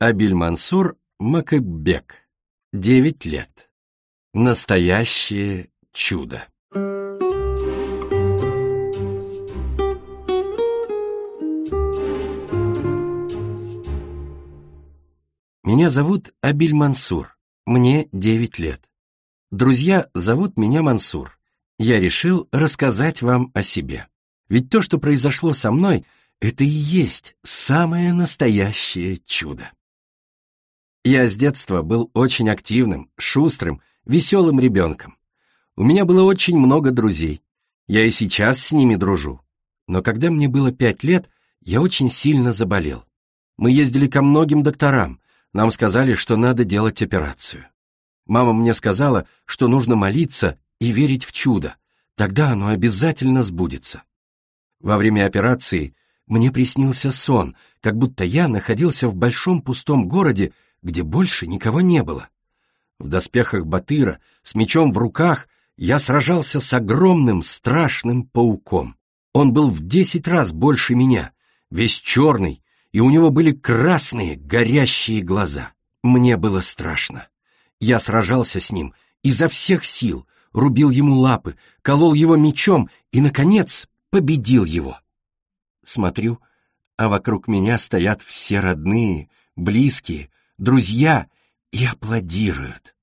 Абель-Мансур Макабек. Девять лет. Настоящее чудо. Меня зовут Абиль Мансур. Мне девять лет. Друзья зовут меня Мансур. Я решил рассказать вам о себе. Ведь то, что произошло со мной, это и есть самое настоящее чудо. Я с детства был очень активным, шустрым, веселым ребенком. У меня было очень много друзей. Я и сейчас с ними дружу. Но когда мне было пять лет, я очень сильно заболел. Мы ездили ко многим докторам. Нам сказали, что надо делать операцию. Мама мне сказала, что нужно молиться и верить в чудо. Тогда оно обязательно сбудется. Во время операции мне приснился сон, как будто я находился в большом пустом городе где больше никого не было. В доспехах Батыра, с мечом в руках, я сражался с огромным страшным пауком. Он был в десять раз больше меня, весь черный, и у него были красные, горящие глаза. Мне было страшно. Я сражался с ним изо всех сил, рубил ему лапы, колол его мечом и, наконец, победил его. Смотрю, а вокруг меня стоят все родные, близкие, друзья и аплодируют.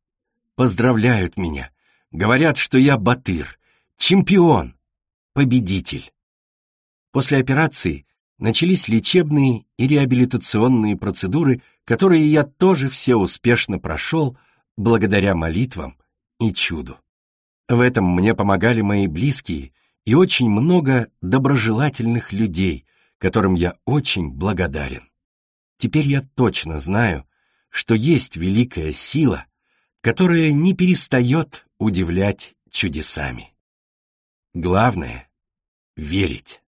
Поздравляют меня. Говорят, что я батыр, чемпион, победитель. После операции начались лечебные и реабилитационные процедуры, которые я тоже все успешно прошел благодаря молитвам и чуду. В этом мне помогали мои близкие и очень много доброжелательных людей, которым я очень благодарен. Теперь я точно знаю, что есть великая сила, которая не перестает удивлять чудесами. Главное — верить.